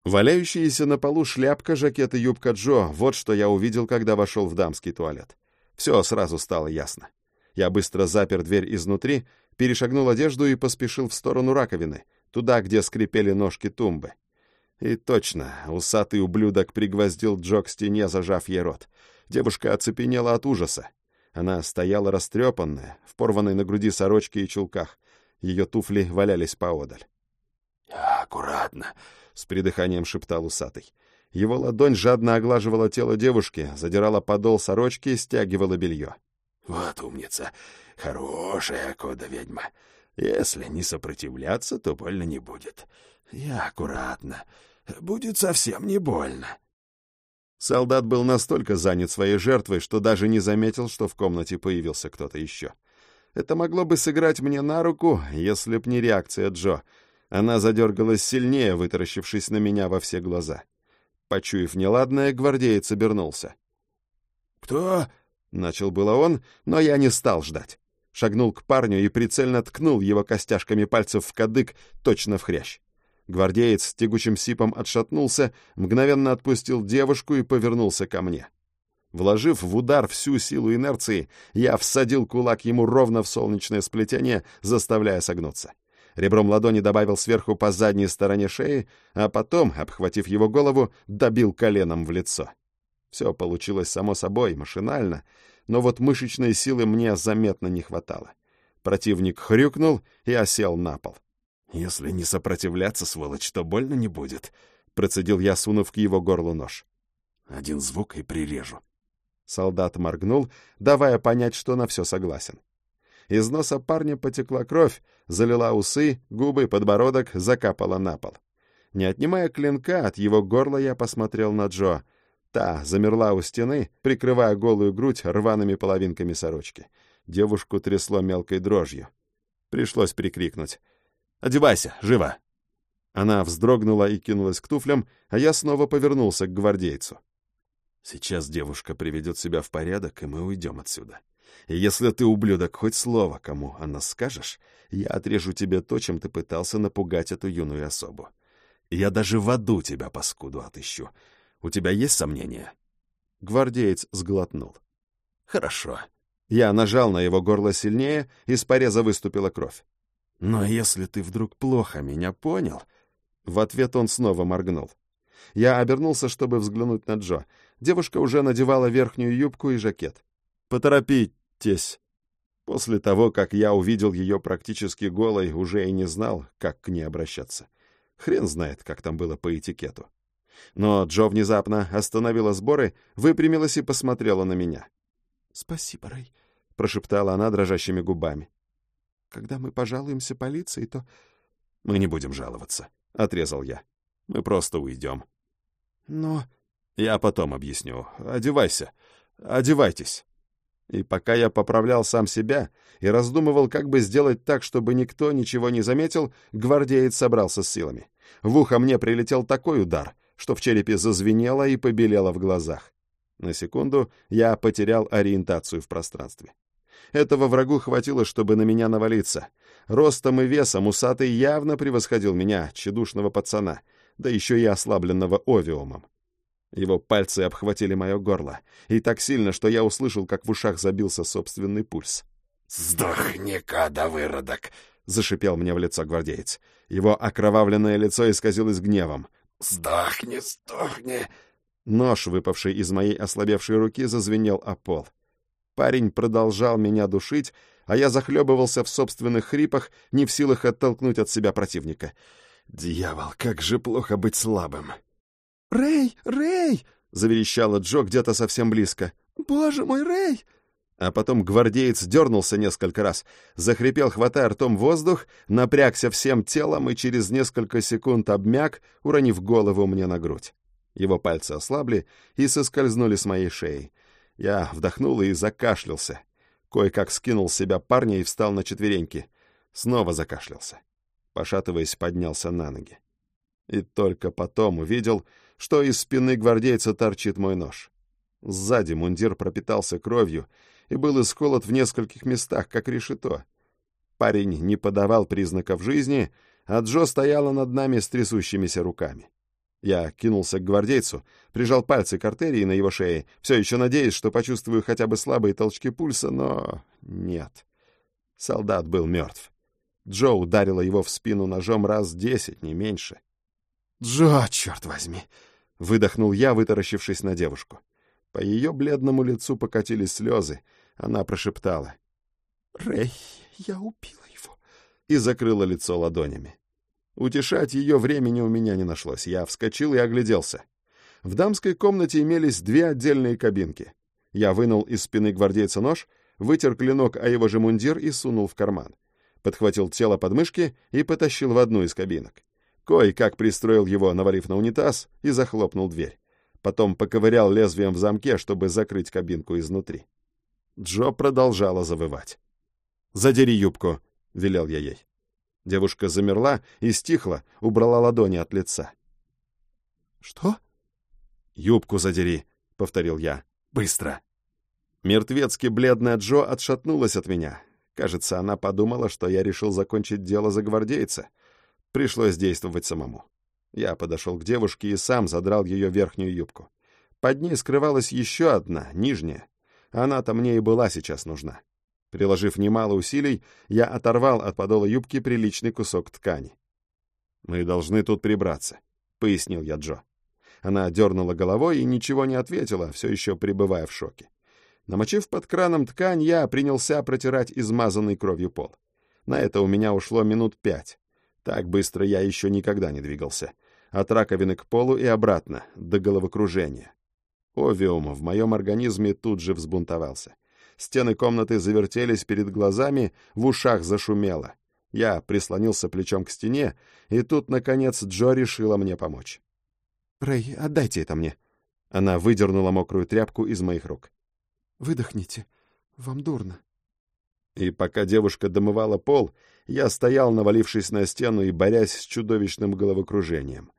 Валяющиеся на полу шляпка, жакет и юбка Джо — вот что я увидел, когда вошел в дамский туалет. Все сразу стало ясно. Я быстро запер дверь изнутри, перешагнул одежду и поспешил в сторону раковины, туда, где скрипели ножки тумбы. И точно, усатый ублюдок пригвоздил Джо к стене, зажав ей рот. Девушка оцепенела от ужаса. Она стояла растрепанная, в порванной на груди сорочке и чулках. Ее туфли валялись поодаль. «Аккуратно!» — с придыханием шептал усатый. Его ладонь жадно оглаживала тело девушки, задирала подол сорочки, стягивала белье. «Вот умница! Хорошая кода-ведьма! Если не сопротивляться, то больно не будет. Я аккуратно. Будет совсем не больно». Солдат был настолько занят своей жертвой, что даже не заметил, что в комнате появился кто-то еще. Это могло бы сыграть мне на руку, если б не реакция Джо — она задергалась сильнее, вытаращившись на меня во все глаза. Почуяв неладное, гвардеец обернулся. «Кто?» — начал было он, но я не стал ждать. Шагнул к парню и прицельно ткнул его костяшками пальцев в кадык, точно в хрящ. Гвардеец с тягучим сипом отшатнулся, мгновенно отпустил девушку и повернулся ко мне. Вложив в удар всю силу инерции, я всадил кулак ему ровно в солнечное сплетение, заставляя согнуться ребром ладони добавил сверху по задней стороне шеи, а потом, обхватив его голову, добил коленом в лицо. Все получилось само собой, машинально, но вот мышечной силы мне заметно не хватало. Противник хрюкнул и осел на пол. «Если не сопротивляться, сволочь, то больно не будет», — процедил я, сунув к его горлу нож. «Один звук и прирежу». Солдат моргнул, давая понять, что на все согласен. Из носа парня потекла кровь, залила усы, губы, подбородок, закапала на пол. Не отнимая клинка от его горла, я посмотрел на Джо. Та замерла у стены, прикрывая голую грудь рваными половинками сорочки. Девушку трясло мелкой дрожью. Пришлось прикрикнуть. «Одевайся, живо!» Она вздрогнула и кинулась к туфлям, а я снова повернулся к гвардейцу. Сейчас девушка приведет себя в порядок, и мы уйдем отсюда. И если ты, ублюдок, хоть слово кому о нас скажешь, я отрежу тебе то, чем ты пытался напугать эту юную особу. Я даже в аду тебя, паскуду, отыщу. У тебя есть сомнения?» Гвардеец сглотнул. «Хорошо». Я нажал на его горло сильнее, из пореза выступила кровь. «Но если ты вдруг плохо меня понял...» В ответ он снова моргнул. Я обернулся, чтобы взглянуть на Джо. Девушка уже надевала верхнюю юбку и жакет. «Поторопитесь!» После того, как я увидел ее практически голой, уже и не знал, как к ней обращаться. Хрен знает, как там было по этикету. Но Джо внезапно остановила сборы, выпрямилась и посмотрела на меня. «Спасибо, Рэй», — прошептала она дрожащими губами. «Когда мы пожалуемся полиции, то...» «Мы не будем жаловаться», — отрезал я. «Мы просто уйдем». «Но...» «Я потом объясню. Одевайся. Одевайтесь». И пока я поправлял сам себя и раздумывал, как бы сделать так, чтобы никто ничего не заметил, гвардеец собрался с силами. В ухо мне прилетел такой удар, что в черепе зазвенело и побелело в глазах. На секунду я потерял ориентацию в пространстве. Этого врагу хватило, чтобы на меня навалиться. Ростом и весом усатый явно превосходил меня, тщедушного пацана, да еще и ослабленного овиумом. Его пальцы обхватили мое горло, и так сильно, что я услышал, как в ушах забился собственный пульс. «Сдохни, када, выродок!» — зашипел мне в лицо гвардеец. Его окровавленное лицо исказилось гневом. «Сдохни, сдохни!» Нож, выпавший из моей ослабевшей руки, зазвенел о пол. Парень продолжал меня душить, а я захлебывался в собственных хрипах, не в силах оттолкнуть от себя противника. Дьявол, как же плохо быть слабым. «Рэй! Рэй!» — заверещала Джо где-то совсем близко. «Боже мой, Рэй!» А потом гвардеец дернулся несколько раз, захрипел, хватая ртом воздух, напрягся всем телом и через несколько секунд обмяк, уронив голову мне на грудь. Его пальцы ослабли и соскользнули с моей шеи. Я вдохнул и закашлялся. Кое-как скинул с себя парня и встал на четвереньки. Снова закашлялся. Пошатываясь, поднялся на ноги. И только потом увидел, что из спины гвардейца торчит мой нож. Сзади мундир пропитался кровью и был исколот в нескольких местах, как решето. Парень не подавал признаков жизни, а Джо стояла над нами с трясущимися руками. Я кинулся к гвардейцу, прижал пальцы к артерии на его шее, все еще надеясь, что почувствую хотя бы слабые толчки пульса, но нет. Солдат был мертв. Джо ударила его в спину ножом раз десять, не меньше. «Джо, черт возьми!» — выдохнул я, вытаращившись на девушку. По ее бледному лицу покатились слезы. Она прошептала. «Рэй, я убила его!» и закрыла лицо ладонями. Утешать ее времени у меня не нашлось. Я вскочил и огляделся. В дамской комнате имелись две отдельные кабинки. Я вынул из спины гвардейца нож, вытер клинок о его же мундир и сунул в карман. Подхватил тело под мышки и потащил в одну из кабинок. Кой-как пристроил его, навалив на унитаз, и захлопнул дверь. Потом поковырял лезвием в замке, чтобы закрыть кабинку изнутри. Джо продолжала завывать. «Задери юбку», — велел я ей. Девушка замерла и стихла, убрала ладони от лица. «Что?» «Юбку задери», — повторил я. «Быстро!» Мертвецки бледная Джо отшатнулась от меня. Кажется, она подумала, что я решил закончить дело за гвардейца. Пришлось действовать самому. Я подошел к девушке и сам задрал ее верхнюю юбку. Под ней скрывалась еще одна, нижняя. Она-то мне и была сейчас нужна. Приложив немало усилий, я оторвал от подола юбки приличный кусок ткани. «Мы должны тут прибраться», — пояснил я Джо. Она дернула головой и ничего не ответила, все еще пребывая в шоке. Намочив под краном ткань, я принялся протирать измазанный кровью пол. На это у меня ушло минут пять. Так быстро я еще никогда не двигался. От раковины к полу и обратно, до головокружения. Овиум в моем организме тут же взбунтовался. Стены комнаты завертелись перед глазами, в ушах зашумело. Я прислонился плечом к стене, и тут, наконец, Джо решила мне помочь. «Рэй, отдайте это мне». Она выдернула мокрую тряпку из моих рук. «Выдохните. Вам дурно». И пока девушка домывала пол, я стоял, навалившись на стену и борясь с чудовищным головокружением.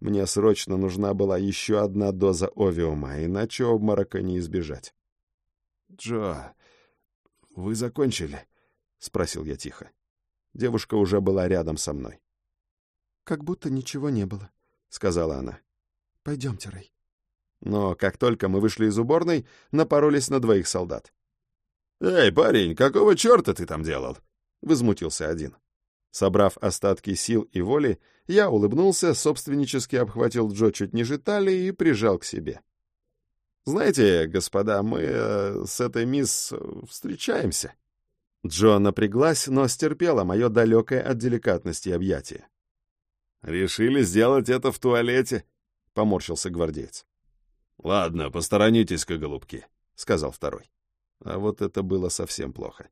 Мне срочно нужна была еще одна доза овиума, иначе обморока не избежать. «Джо, вы закончили?» — спросил я тихо. Девушка уже была рядом со мной. «Как будто ничего не было», — сказала она. «Пойдемте, Рэй». Но как только мы вышли из уборной, напоролись на двоих солдат. «Эй, парень, какого черта ты там делал?» — возмутился один. Собрав остатки сил и воли, я улыбнулся, собственнически обхватил Джо чуть ниже талии и прижал к себе. «Знаете, господа, мы э, с этой мисс э, встречаемся». Джо напряглась, но стерпела мое далекое от деликатности объятие. «Решили сделать это в туалете», — поморщился гвардеец. «Ладно, посторонитесь-ка, голубки», — сказал второй. А вот это было совсем плохо.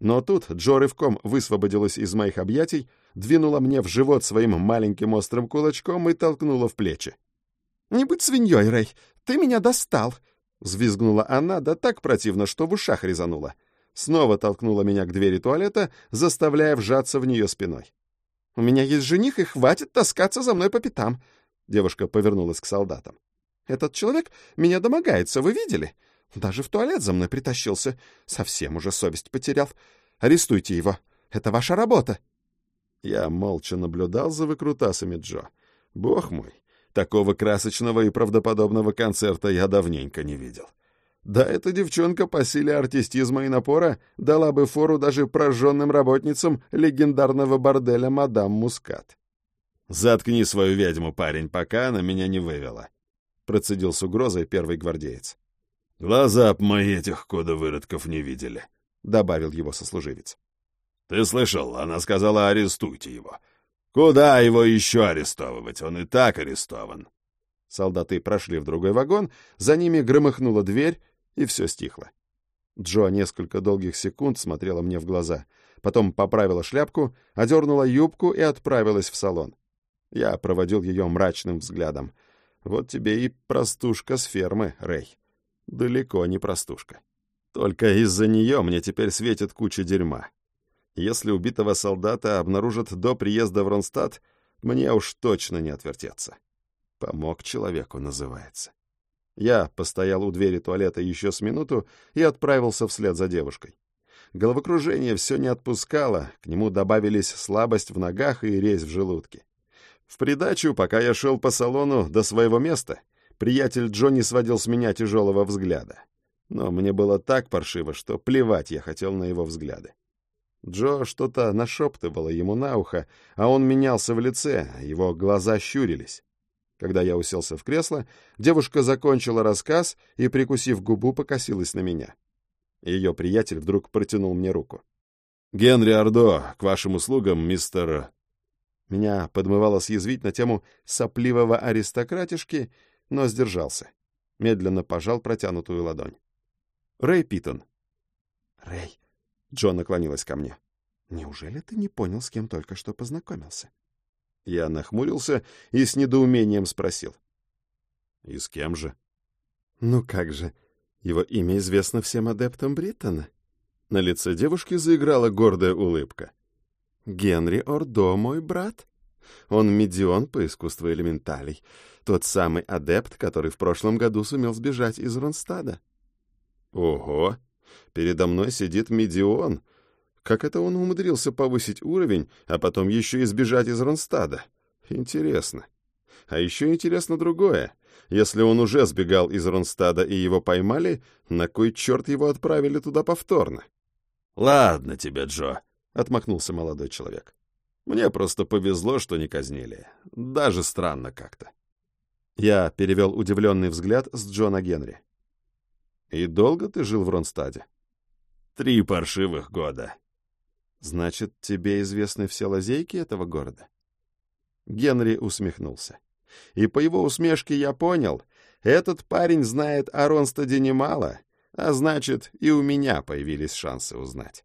Но тут Джо рывком высвободилась из моих объятий, двинула мне в живот своим маленьким острым кулачком и толкнула в плечи. «Не будь свиньей, Рэй, ты меня достал!» Взвизгнула она, да так противно, что в ушах резанула. Снова толкнула меня к двери туалета, заставляя вжаться в нее спиной. «У меня есть жених, и хватит таскаться за мной по пятам!» Девушка повернулась к солдатам. «Этот человек меня домогается, вы видели? Даже в туалет за мной притащился. Совсем уже совесть потерял. Арестуйте его. Это ваша работа. Я молча наблюдал за выкрутасами Джо. Бог мой, такого красочного и правдоподобного концерта я давненько не видел. Да эта девчонка по силе артистизма и напора дала бы фору даже прожженным работницам легендарного борделя «Мадам Мускат». «Заткни свою ведьму, парень, пока она меня не вывела», — процедил с угрозой первый гвардеец. «Глаза б мои этих кодовыродков не видели», — добавил его сослуживец. «Ты слышал, она сказала, арестуйте его. Куда его еще арестовывать? Он и так арестован». Солдаты прошли в другой вагон, за ними громыхнула дверь, и все стихло. Джо несколько долгих секунд смотрела мне в глаза, потом поправила шляпку, одернула юбку и отправилась в салон. Я проводил ее мрачным взглядом. «Вот тебе и простушка с фермы, Рэй» далеко не простушка. Только из-за нее мне теперь светит куча дерьма. Если убитого солдата обнаружат до приезда в Ронстадт, мне уж точно не отвертеться. Помог человеку, называется. Я постоял у двери туалета еще с минуту и отправился вслед за девушкой. Головокружение все не отпускало, к нему добавились слабость в ногах и резь в желудке. В придачу, пока я шел по салону до своего места, Приятель Джонни сводил с меня тяжелого взгляда. Но мне было так паршиво, что плевать я хотел на его взгляды. Джо что-то нашептывало ему на ухо, а он менялся в лице, его глаза щурились. Когда я уселся в кресло, девушка закончила рассказ и, прикусив губу, покосилась на меня. Ее приятель вдруг протянул мне руку. «Генри Ордо, к вашим услугам, мистер...» Меня подмывало съязвить на тему сопливого аристократишки, но сдержался. Медленно пожал протянутую ладонь. «Рэй Питон». «Рэй», — Джон наклонилась ко мне. «Неужели ты не понял, с кем только что познакомился?» Я нахмурился и с недоумением спросил. «И с кем же?» «Ну как же, его имя известно всем адептам Бриттона». На лице девушки заиграла гордая улыбка. «Генри Ордо, мой брат. Он медион по искусству элементалей. Тот самый адепт, который в прошлом году сумел сбежать из Ронстада. Ого! Передо мной сидит Медион. Как это он умудрился повысить уровень, а потом еще и сбежать из Ронстада? Интересно. А еще интересно другое. Если он уже сбегал из Ронстада и его поймали, на кой черт его отправили туда повторно? «Ладно тебе, Джо», — отмахнулся молодой человек. «Мне просто повезло, что не казнили. Даже странно как-то». Я перевел удивленный взгляд с Джона Генри. «И долго ты жил в Ронстаде?» «Три паршивых года». «Значит, тебе известны все лазейки этого города?» Генри усмехнулся. И по его усмешке я понял, этот парень знает о Ронстаде немало, а значит, и у меня появились шансы узнать.